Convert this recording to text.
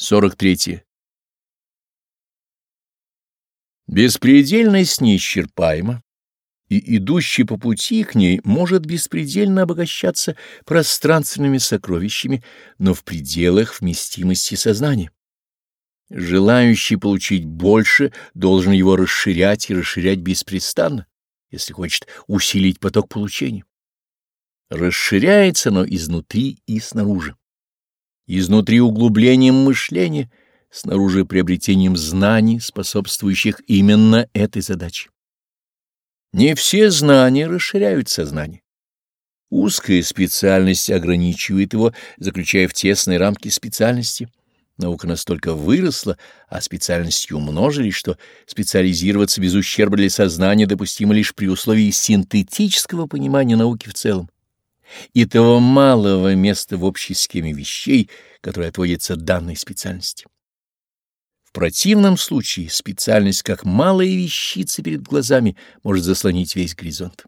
43. Беспредельность неисчерпаема, и идущий по пути к ней может беспредельно обогащаться пространственными сокровищами, но в пределах вместимости сознания. Желающий получить больше должен его расширять и расширять беспрестанно, если хочет усилить поток получения. Расширяется оно изнутри и снаружи. Изнутри углублением мышления, снаружи приобретением знаний, способствующих именно этой задаче. Не все знания расширяют сознание. Узкая специальность ограничивает его, заключая в тесные рамки специальности. Наука настолько выросла, а специальности умножились, что специализироваться без ущерба для сознания допустимо лишь при условии синтетического понимания науки в целом и того малого места в общей схеме вещей, которое отводится данной специальности. В противном случае специальность, как малая вещица перед глазами, может заслонить весь горизонт.